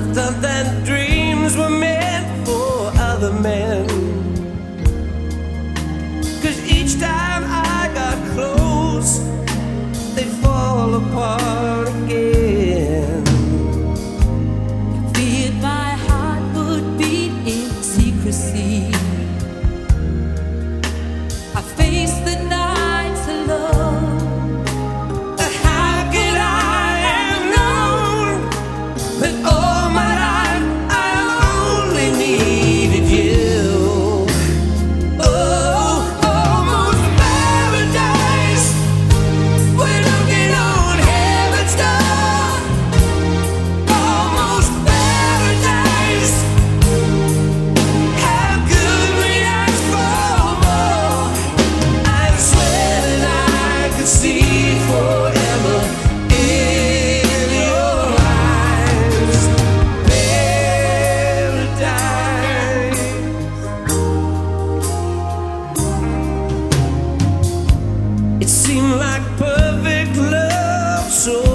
other than dreams were made. seem like perfect love so